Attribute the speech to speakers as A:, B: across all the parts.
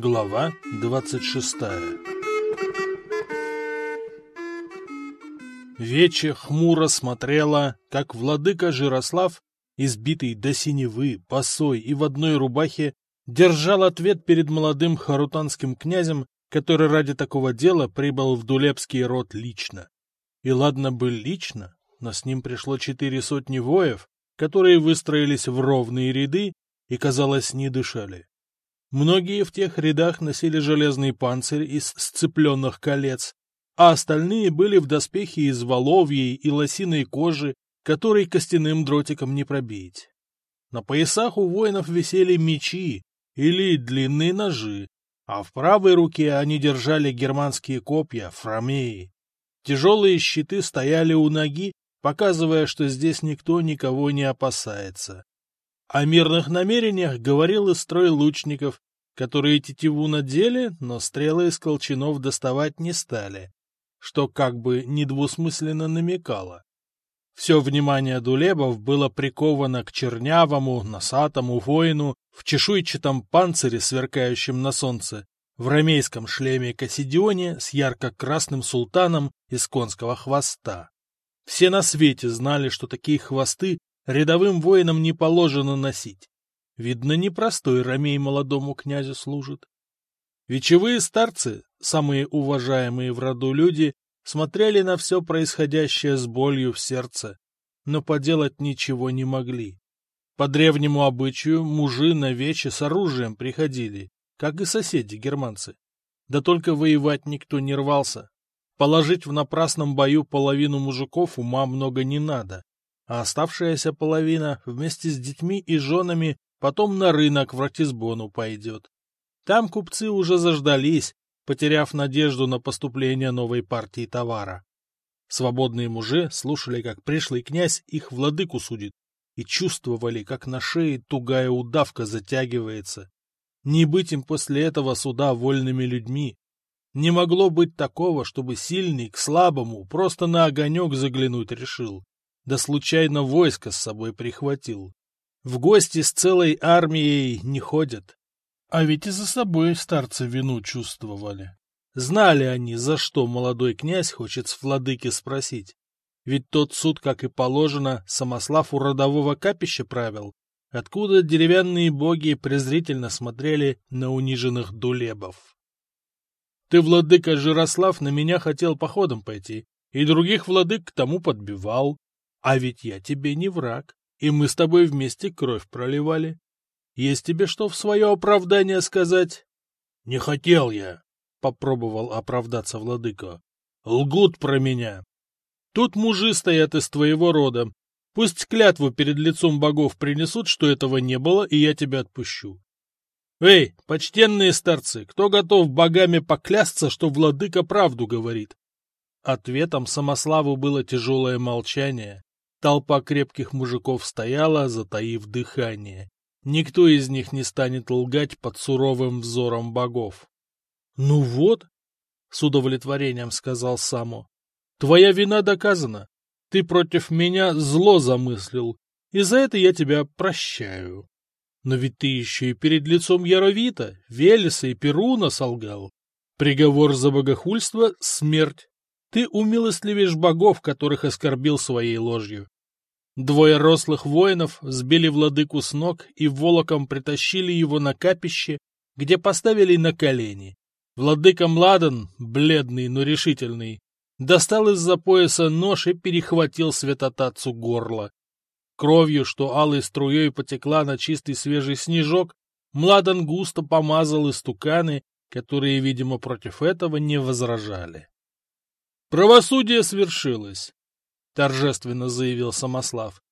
A: Глава 26 Вече хмуро смотрела, как владыка Жирослав, избитый до синевы, босой и в одной рубахе, держал ответ перед молодым харутанским князем, который ради такого дела прибыл в Дулепский род лично. И ладно бы лично, но с ним пришло четыре сотни воев, которые выстроились в ровные ряды и, казалось, не дышали. Многие в тех рядах носили железный панцирь из сцепленных колец, а остальные были в доспехе из воловьей и лосиной кожи, которой костяным дротиком не пробить. На поясах у воинов висели мечи или длинные ножи, а в правой руке они держали германские копья, фрамеи. Тяжелые щиты стояли у ноги, показывая, что здесь никто никого не опасается. О мирных намерениях говорил и строй лучников, которые тетиву надели, но стрелы из колчанов доставать не стали, что как бы недвусмысленно намекало. Все внимание дулебов было приковано к чернявому, носатому воину в чешуйчатом панцире, сверкающем на солнце, в ромейском шлеме Кассидионе с ярко-красным султаном из конского хвоста. Все на свете знали, что такие хвосты рядовым воинам не положено носить. Видно, непростой ромей молодому князю служит. Вечевые старцы, самые уважаемые в роду люди, смотрели на все происходящее с болью в сердце, но поделать ничего не могли. По древнему обычаю мужи на вече с оружием приходили, как и соседи германцы. Да только воевать никто не рвался. Положить в напрасном бою половину мужиков ума много не надо а оставшаяся половина вместе с детьми и женами потом на рынок в Ратисбону пойдет. Там купцы уже заждались, потеряв надежду на поступление новой партии товара. Свободные мужи слушали, как пришлый князь их владыку судит, и чувствовали, как на шее тугая удавка затягивается. Не быть им после этого суда вольными людьми. Не могло быть такого, чтобы сильный к слабому просто на огонек заглянуть решил да случайно войско с собой прихватил. В гости с целой армией не ходят. А ведь и за собой старцы вину чувствовали. Знали они, за что молодой князь хочет с владыки спросить. Ведь тот суд, как и положено, Самослав у родового капища правил, откуда деревянные боги презрительно смотрели на униженных дулебов. Ты, владыка Жирослав, на меня хотел походом пойти, и других владык к тому подбивал. А ведь я тебе не враг, и мы с тобой вместе кровь проливали. Есть тебе что в свое оправдание сказать? — Не хотел я, — попробовал оправдаться владыка. — Лгут про меня. Тут мужи стоят из твоего рода. Пусть клятву перед лицом богов принесут, что этого не было, и я тебя отпущу. Эй, почтенные старцы, кто готов богами поклясться, что владыка правду говорит? Ответом Самославу было тяжелое молчание, Толпа крепких мужиков стояла, затаив дыхание. Никто из них не станет лгать под суровым взором богов. — Ну вот, — с удовлетворением сказал Само, — твоя вина доказана. Ты против меня зло замыслил, и за это я тебя прощаю. Но ведь ты еще и перед лицом Яровита, Велеса и Перуна солгал. Приговор за богохульство — смерть. Ты умилостливишь богов, которых оскорбил своей ложью. Двое рослых воинов сбили владыку с ног и волоком притащили его на капище, где поставили на колени. Владыка Младен, бледный, но решительный, достал из-за пояса нож и перехватил святотатцу горло. Кровью, что алой струей потекла на чистый свежий снежок, Младен густо помазал истуканы, которые, видимо, против этого не возражали. Правосудие свершилось, — торжественно заявил Самослав.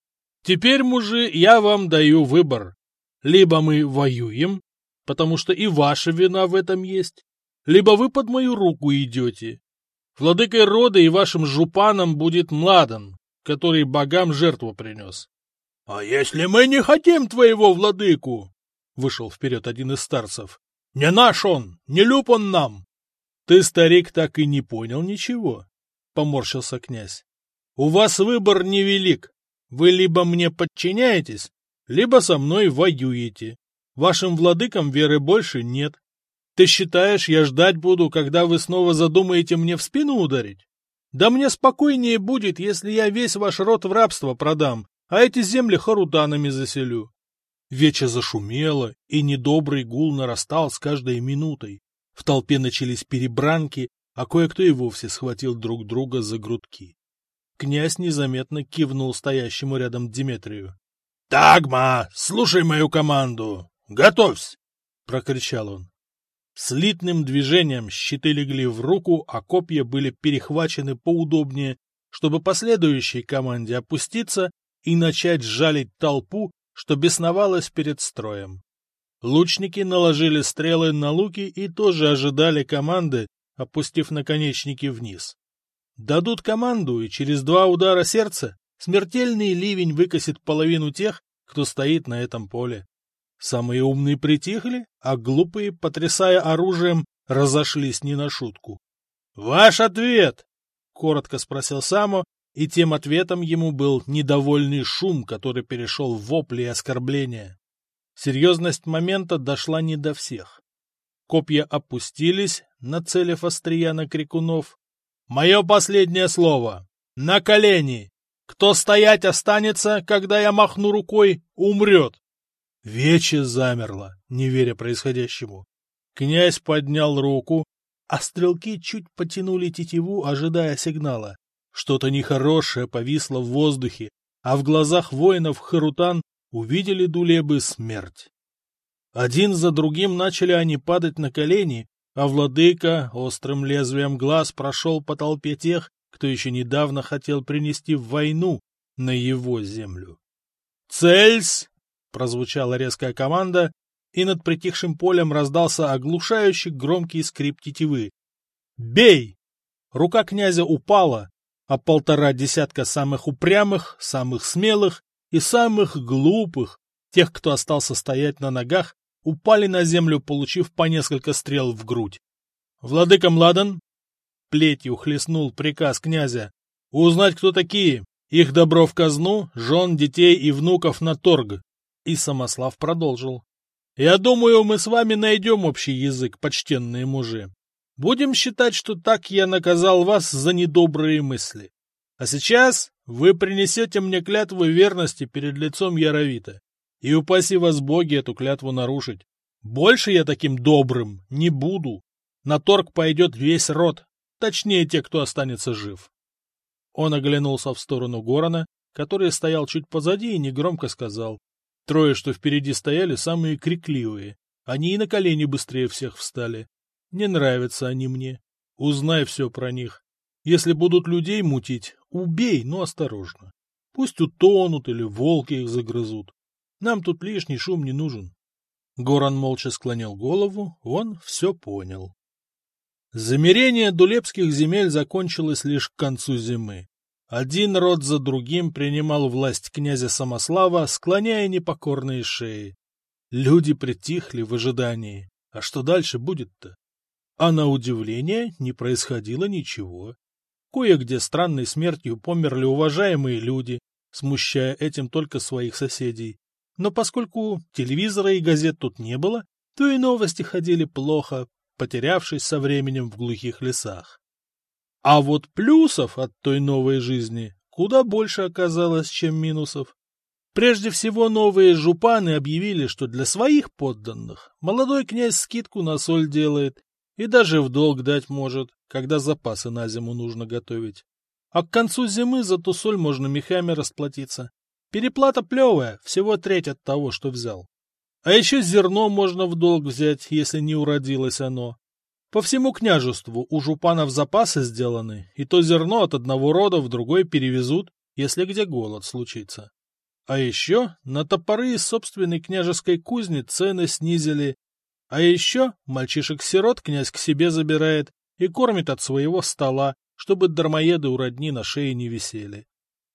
A: Теперь, мужи, я вам даю выбор. Либо мы воюем, потому что и ваша вина в этом есть, либо вы под мою руку идете. Владыкой рода и вашим жупаном будет Младан, который богам жертву принес. — А если мы не хотим твоего владыку? — вышел вперед один из старцев. — Не наш он, не люб он нам. — Ты, старик, так и не понял ничего, — поморщился князь. — У вас выбор невелик. Вы либо мне подчиняетесь, либо со мной воюете. Вашим владыкам веры больше нет. Ты считаешь, я ждать буду, когда вы снова задумаете мне в спину ударить? Да мне спокойнее будет, если я весь ваш род в рабство продам, а эти земли харутанами заселю. Вече зашумело, и недобрый гул нарастал с каждой минутой. В толпе начались перебранки, а кое-кто и вовсе схватил друг друга за грудки. Князь незаметно кивнул стоящему рядом Диметрию. — Тагма, слушай мою команду! Готовься! — прокричал он. Слитным движением щиты легли в руку, а копья были перехвачены поудобнее, чтобы последующей команде опуститься и начать жалить толпу, что бесновалась перед строем. Лучники наложили стрелы на луки и тоже ожидали команды, опустив наконечники вниз. Дадут команду, и через два удара сердца смертельный ливень выкосит половину тех, кто стоит на этом поле. Самые умные притихли, а глупые, потрясая оружием, разошлись не на шутку. — Ваш ответ! — коротко спросил Само, и тем ответом ему был недовольный шум, который перешел в вопли и оскорбления. Серьезность момента дошла не до всех. Копья опустились, нацелив острия на крикунов. «Мое последнее слово! На колени! Кто стоять останется, когда я махну рукой, умрет!» Вече замерло, не веря происходящему. Князь поднял руку, а стрелки чуть потянули тетиву, ожидая сигнала. Что-то нехорошее повисло в воздухе, а в глазах воинов Харутан увидели Дулебы смерть. Один за другим начали они падать на колени, а владыка острым лезвием глаз прошел по толпе тех, кто еще недавно хотел принести войну на его землю. «Цельсь!» Прозвучала резкая команда, и над притихшим полем раздался оглушающий громкий скрип тетивы. «Бей!» Рука князя упала, а полтора десятка самых упрямых, самых смелых и самых глупых, тех, кто остался стоять на ногах, упали на землю, получив по несколько стрел в грудь. «Владыка Младен!» Плетью хлестнул приказ князя. «Узнать, кто такие, их добро в казну, жен, детей и внуков на торг. И Самослав продолжил. «Я думаю, мы с вами найдем общий язык, почтенные мужи. Будем считать, что так я наказал вас за недобрые мысли. А сейчас вы принесете мне клятву верности перед лицом Яровита. И упаси вас боги эту клятву нарушить. Больше я таким добрым не буду. На торг пойдет весь род, точнее те, кто останется жив». Он оглянулся в сторону Горона, который стоял чуть позади и негромко сказал. Трое, что впереди стояли, самые крикливые. Они и на колени быстрее всех встали. Не нравятся они мне. Узнай все про них. Если будут людей мутить, убей, но осторожно. Пусть утонут или волки их загрызут. Нам тут лишний шум не нужен. Горан молча склонил голову, он все понял. Замерение дулепских земель закончилось лишь к концу зимы. Один род за другим принимал власть князя Самослава, склоняя непокорные шеи. Люди притихли в ожидании. А что дальше будет-то? А на удивление не происходило ничего. Кое-где странной смертью померли уважаемые люди, смущая этим только своих соседей. Но поскольку телевизора и газет тут не было, то и новости ходили плохо, потерявшись со временем в глухих лесах. А вот плюсов от той новой жизни куда больше оказалось, чем минусов. Прежде всего, новые жупаны объявили, что для своих подданных молодой князь скидку на соль делает и даже в долг дать может, когда запасы на зиму нужно готовить. А к концу зимы за ту соль можно мехами расплатиться. Переплата плевая, всего треть от того, что взял. А еще зерно можно в долг взять, если не уродилось оно. По всему княжеству у жупанов запасы сделаны, и то зерно от одного рода в другой перевезут, если где голод случится. А еще на топоры из собственной княжеской кузни цены снизили. А еще мальчишек-сирот князь к себе забирает и кормит от своего стола, чтобы дармоеды у родни на шее не висели.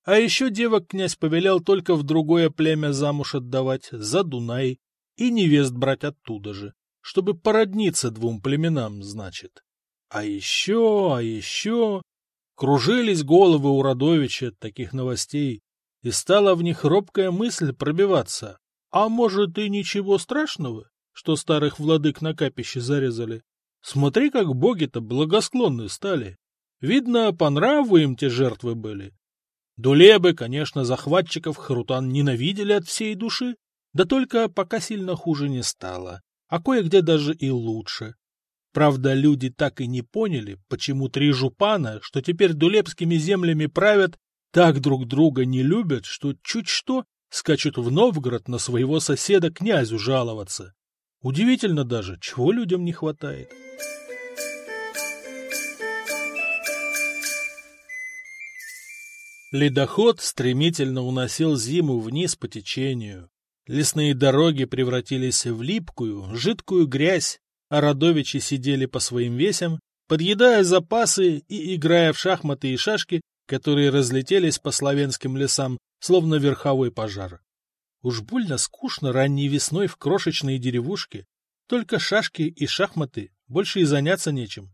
A: А еще девок князь повелел только в другое племя замуж отдавать, за Дунай, и невест брать оттуда же чтобы породниться двум племенам, значит. А еще, а еще... Кружились головы у Радовича от таких новостей, и стала в них робкая мысль пробиваться. А может и ничего страшного? что старых владык на капище зарезали. Смотри, как боги-то благосклонны стали. Видно, по нраву им те жертвы были. Дулебы, конечно, захватчиков Харутан ненавидели от всей души, да только пока сильно хуже не стало, а кое-где даже и лучше. Правда, люди так и не поняли, почему три жупана, что теперь дулебскими землями правят, так друг друга не любят, что чуть что скачут в Новгород на своего соседа князю жаловаться. Удивительно даже, чего людям не хватает. Ледоход стремительно уносил зиму вниз по течению. Лесные дороги превратились в липкую, жидкую грязь, а родовичи сидели по своим весям, подъедая запасы и играя в шахматы и шашки, которые разлетелись по славянским лесам, словно верховой пожар. Уж больно скучно ранней весной в крошечной деревушке, только шашки и шахматы, больше и заняться нечем.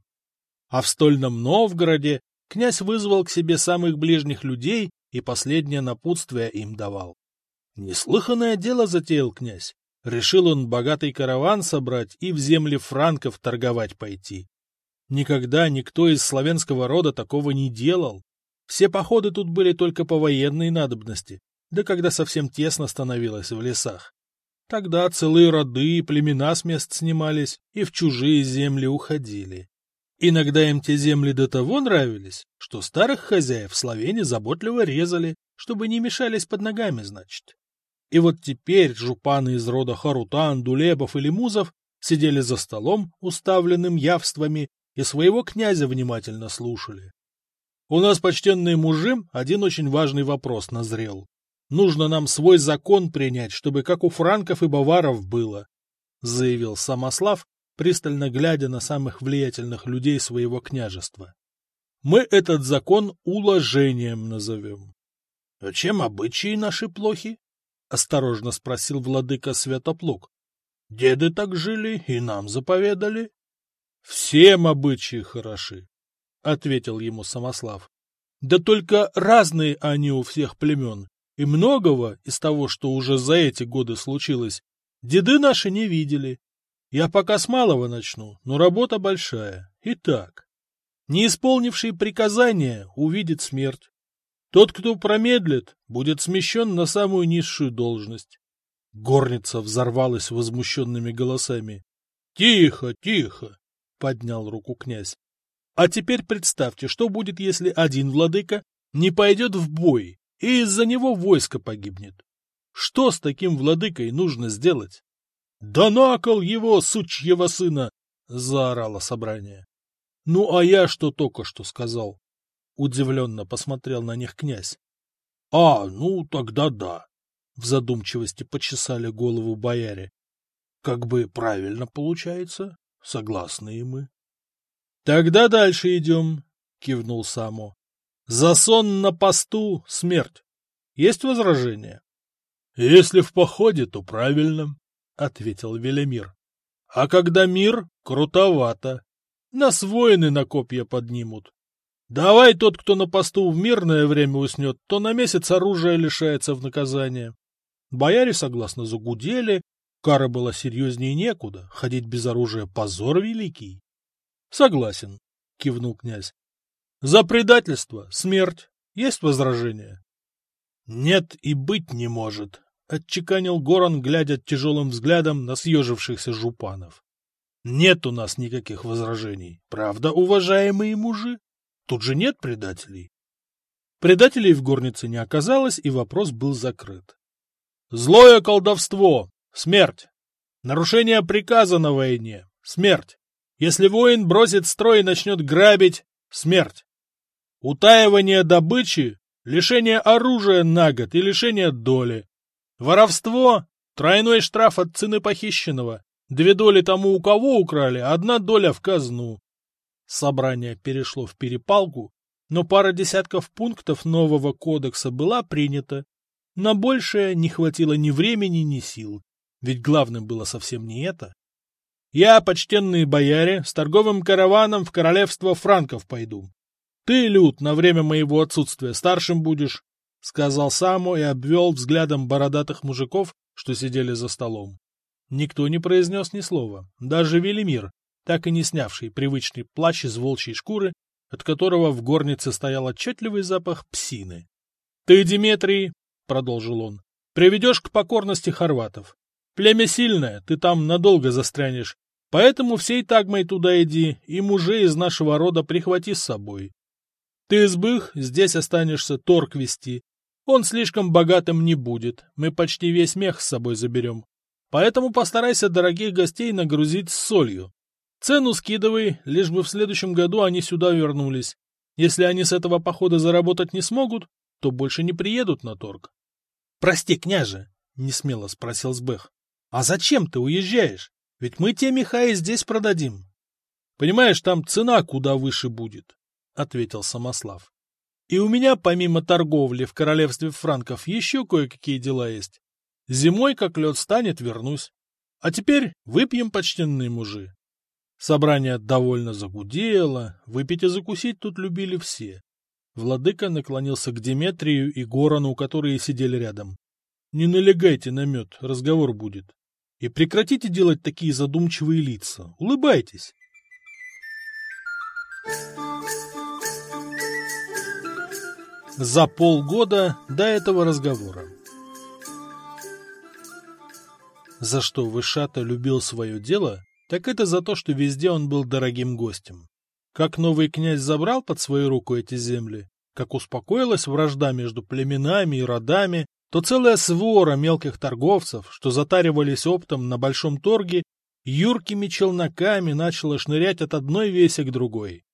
A: А в стольном Новгороде князь вызвал к себе самых ближних людей и последнее напутствие им давал. Неслыханное дело затеял князь. Решил он богатый караван собрать и в земли франков торговать пойти. Никогда никто из славянского рода такого не делал. Все походы тут были только по военной надобности, да когда совсем тесно становилось в лесах. Тогда целые роды и племена с мест снимались и в чужие земли уходили. Иногда им те земли до того нравились, что старых хозяев словени заботливо резали, чтобы не мешались под ногами, значит. И вот теперь жупаны из рода Харутан, Дулебов или Музов сидели за столом, уставленным явствами, и своего князя внимательно слушали. У нас, почтенные мужи, один очень важный вопрос назрел. Нужно нам свой закон принять, чтобы как у франков и баваров было, — заявил Самослав, пристально глядя на самых влиятельных людей своего княжества. Мы этот закон уложением назовем. — А чем обычаи наши плохи? — осторожно спросил владыка Святоплук. — Деды так жили и нам заповедали. — Всем обычаи хороши, — ответил ему Самослав. — Да только разные они у всех племен, и многого из того, что уже за эти годы случилось, деды наши не видели. Я пока с малого начну, но работа большая. Итак, не исполнивший приказания увидит смерть. Тот, кто промедлит, будет смещен на самую низшую должность. Горница взорвалась возмущенными голосами. — Тихо, тихо! — поднял руку князь. — А теперь представьте, что будет, если один владыка не пойдет в бой, и из-за него войско погибнет. Что с таким владыкой нужно сделать? — Да на кол его, сучьего сына! — заорало собрание. — Ну, а я что только что сказал? — удивленно посмотрел на них князь. — А, ну, тогда да. В задумчивости почесали голову бояре. — Как бы правильно получается. Согласны и мы. — Тогда дальше идем, — кивнул Само. За сон на посту — смерть. Есть возражения? — Если в походе, то правильно, — ответил Велимир. — А когда мир, крутовато. Нас воины на копья поднимут. Давай тот, кто на посту в мирное время уснет, то на месяц оружия лишается в наказание. Бояре согласно загудели, кара была серьезнее некуда, ходить без оружия позор великий. — Согласен, — кивнул князь. За предательство — смерть. Есть возражения? — Нет и быть не может, — отчеканил Горан, глядя тяжелым взглядом на съежившихся жупанов. — Нет у нас никаких возражений. Правда, уважаемые мужи? Тут же нет предателей. Предателей в горнице не оказалось, и вопрос был закрыт. Злое колдовство — смерть. Нарушение приказа на войне — смерть. Если воин бросит строй и начнет грабить — смерть. Утаивание добычи, лишение оружия на год и лишение доли. Воровство — тройной штраф от цены похищенного. Две доли тому, у кого украли, одна доля в казну. Собрание перешло в перепалку, но пара десятков пунктов нового кодекса была принята. На большее не хватило ни времени, ни сил, ведь главным было совсем не это. Я, почтенные бояре, с торговым караваном в королевство франков пойду. Ты, Люд, на время моего отсутствия старшим будешь, — сказал Само и обвел взглядом бородатых мужиков, что сидели за столом. Никто не произнес ни слова, даже Велимир, так и не снявший привычный плащ из волчьей шкуры, от которого в горнице стоял отчетливый запах псины. — Ты, Диметрий, — продолжил он, — приведешь к покорности хорватов. Племя сильное, ты там надолго застрянешь, поэтому всей тагмой туда иди и мужей из нашего рода прихвати с собой. Ты, Избых, здесь останешься торг вести. Он слишком богатым не будет, мы почти весь мех с собой заберем. Поэтому постарайся дорогих гостей нагрузить солью. Цену скидывай, лишь бы в следующем году они сюда вернулись. Если они с этого похода заработать не смогут, то больше не приедут на торг. — Прости, княже, — несмело спросил Сбех. — А зачем ты уезжаешь? Ведь мы те меха и здесь продадим. — Понимаешь, там цена куда выше будет, — ответил Самослав. — И у меня, помимо торговли в королевстве франков, еще кое-какие дела есть. Зимой, как лед станет, вернусь. А теперь выпьем, почтенные мужи. Собрание довольно загудело, выпить и закусить тут любили все. Владыка наклонился к Деметрию и Горану, которые сидели рядом. — Не налегайте на мед, разговор будет. И прекратите делать такие задумчивые лица. Улыбайтесь. За полгода до этого разговора. За что Вышата любил свое дело, так это за то, что везде он был дорогим гостем. Как новый князь забрал под свою руку эти земли, как успокоилась вражда между племенами и родами, то целая свора мелких торговцев, что затаривались оптом на большом торге, юркими челноками начала шнырять от одной веси к другой.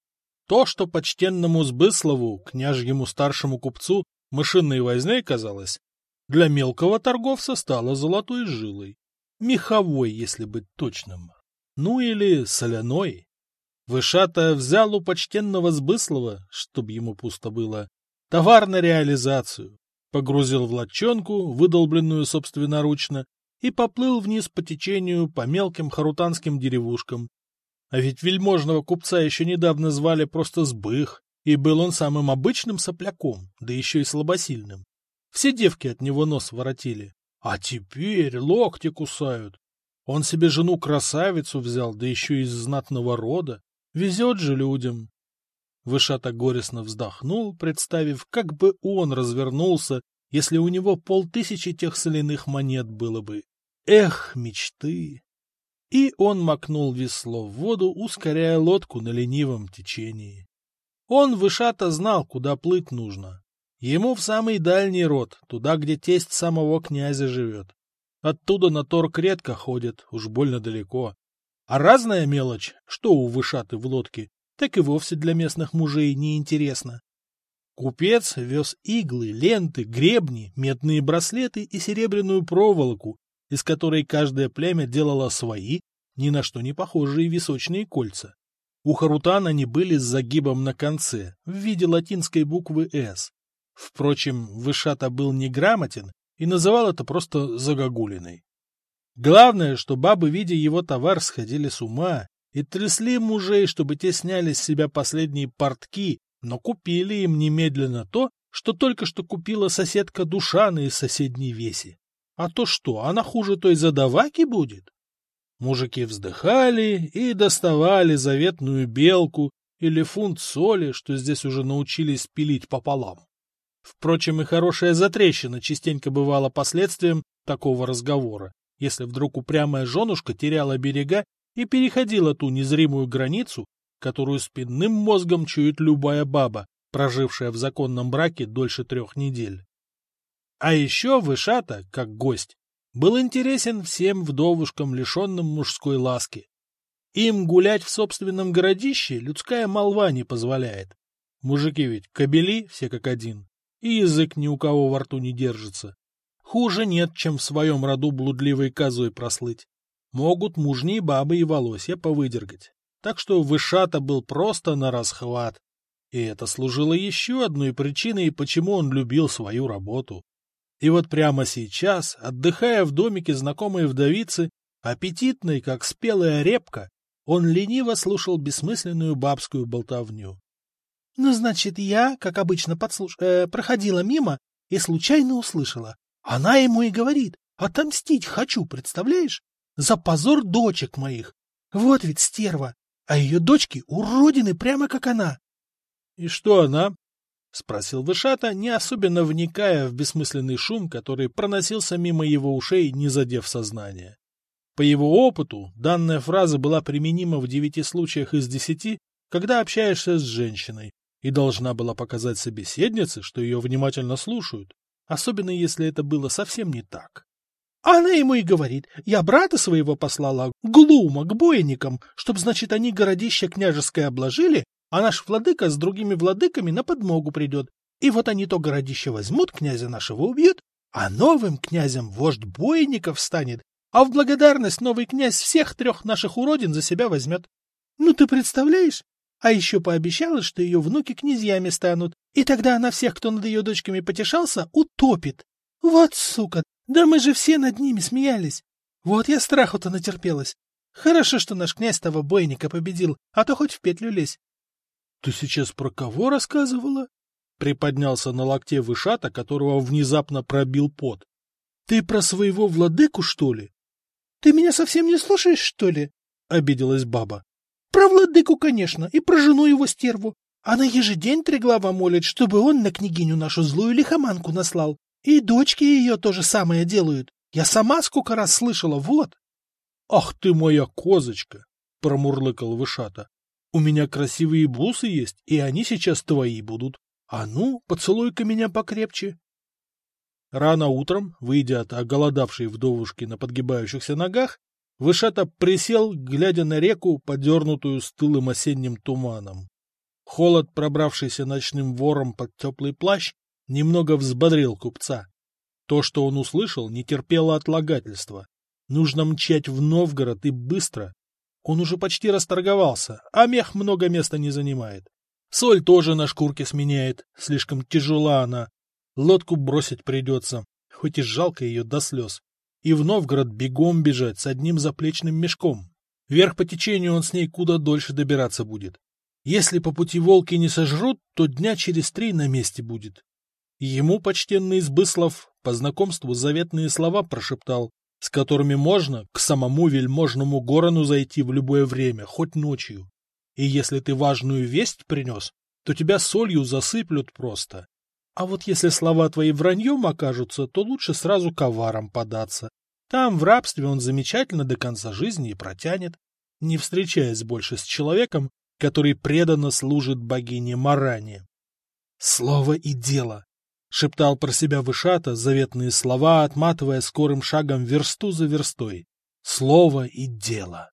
A: То, что почтенному Сбыслову, княжьему старшему купцу, мышиной возней казалось, для мелкого торговца стало золотой жилой меховой, если быть точным. Ну или соляной. Вышата взял у почтенного Сбыслова, чтоб ему пусто было, товар на реализацию, погрузил в лодчонку, выдолбленную собственноручно, и поплыл вниз по течению по мелким харутанским деревушкам. А ведь вельможного купца еще недавно звали просто Сбых, и был он самым обычным сопляком, да еще и слабосильным. Все девки от него нос воротили. А теперь локти кусают. Он себе жену-красавицу взял, да еще из знатного рода. Везет же людям. Вышата горестно вздохнул, представив, как бы он развернулся, если у него полтысячи тех соляных монет было бы. Эх, мечты! И он макнул весло в воду, ускоряя лодку на ленивом течении. Он, Вышата, знал, куда плыть нужно. Ему в самый дальний род, туда, где тесть самого князя живет. Оттуда на торг редко ходит, уж больно далеко. А разная мелочь, что у вышаты в лодке, так и вовсе для местных мужей неинтересно. Купец вез иглы, ленты, гребни, медные браслеты и серебряную проволоку, из которой каждое племя делало свои, ни на что не похожие височные кольца. У Харутан они были с загибом на конце, в виде латинской буквы «С», Впрочем, Вышата был неграмотен и называл это просто загогулиной. Главное, что бабы, видя его товар, сходили с ума и трясли мужей, чтобы те сняли с себя последние портки, но купили им немедленно то, что только что купила соседка Душана из соседней веси. А то что, она хуже той задаваки будет? Мужики вздыхали и доставали заветную белку или фунт соли, что здесь уже научились пилить пополам. Впрочем, и хорошая затрещина частенько бывала последствием такого разговора, если вдруг упрямая женушка теряла берега и переходила ту незримую границу, которую спинным мозгом чует любая баба, прожившая в законном браке дольше трех недель. А еще Вышата, как гость, был интересен всем вдовушкам, лишенным мужской ласки. Им гулять в собственном городище людская молва не позволяет. Мужики ведь кобели все как один и язык ни у кого во рту не держится. Хуже нет, чем в своем роду блудливой козой прослыть. Могут мужние бабы и волосья повыдергать. Так что Вышата был просто на расхват. И это служило еще одной причиной, почему он любил свою работу. И вот прямо сейчас, отдыхая в домике знакомой вдовицы, аппетитной, как спелая репка, он лениво слушал бессмысленную бабскую болтовню. Ну, значит, я, как обычно, подслуш... э, проходила мимо и случайно услышала. Она ему и говорит, отомстить хочу, представляешь?
B: За позор дочек моих. Вот ведь стерва. А ее дочки уродины, прямо как она.
A: — И что она? — спросил Вышата, не особенно вникая в бессмысленный шум, который проносился мимо его ушей, не задев сознание. По его опыту, данная фраза была применима в девяти случаях из десяти, когда общаешься с женщиной, и должна была показать собеседнице, что ее внимательно слушают, особенно если это было совсем не так.
B: Она ему и говорит, я брата своего послала глума к бойникам, чтоб, значит, они городище княжеское обложили, а наш владыка с другими владыками на подмогу придет. И вот они то городище возьмут, князя нашего убьют, а новым князем вождь бойников станет, а в благодарность новый князь всех трех наших уродин за себя возьмет. Ну ты представляешь? А еще пообещала, что ее внуки князьями станут, и тогда она всех, кто над ее дочками потешался, утопит. Вот сука, да мы же все над ними смеялись. Вот я страху-то натерпелась. Хорошо, что наш князь того бойника победил, а то хоть в петлю лезь.
A: — Ты сейчас про кого рассказывала? Приподнялся на локте вышата, которого внезапно пробил пот. — Ты про своего владыку, что ли?
B: — Ты меня совсем не слушаешь, что ли?
A: — обиделась баба.
B: — Про владыку, конечно, и про жену его стерву. Она ежедень Треглава молит, чтобы он на княгиню нашу злую лихоманку наслал. И дочки ее то же самое делают. Я сама сколько раз слышала, вот.
A: — Ах ты моя козочка! — промурлыкал Вышата. — У меня красивые бусы есть, и они сейчас твои будут. А ну, поцелуй-ка меня покрепче. Рано утром, выйдя от оголодавшей вдовушки на подгибающихся ногах, Вышата присел, глядя на реку, подернутую стылым осенним туманом. Холод, пробравшийся ночным вором под теплый плащ, немного взбодрил купца. То, что он услышал, не терпело отлагательства. Нужно мчать в Новгород и быстро. Он уже почти расторговался, а мех много места не занимает. Соль тоже на шкурке сменяет, слишком тяжела она. Лодку бросить придется, хоть и жалко ее до слез. И в Новгород бегом бежать с одним заплечным мешком. Вверх по течению он с ней куда дольше добираться будет. Если по пути волки не сожрут, то дня через три на месте будет. Ему почтенный Избыслов по знакомству заветные слова прошептал, с которыми можно к самому вельможному Горону зайти в любое время, хоть ночью. И если ты важную весть принес, то тебя солью засыплют просто. А вот если слова твои враньем окажутся, то лучше сразу коваром податься. Там в рабстве он замечательно до конца жизни и протянет, не встречаясь больше с человеком, который преданно служит богине Маране. Слово и дело. Шептал про себя Вышата заветные слова, отматывая скорым шагом версту за верстой. Слово и дело.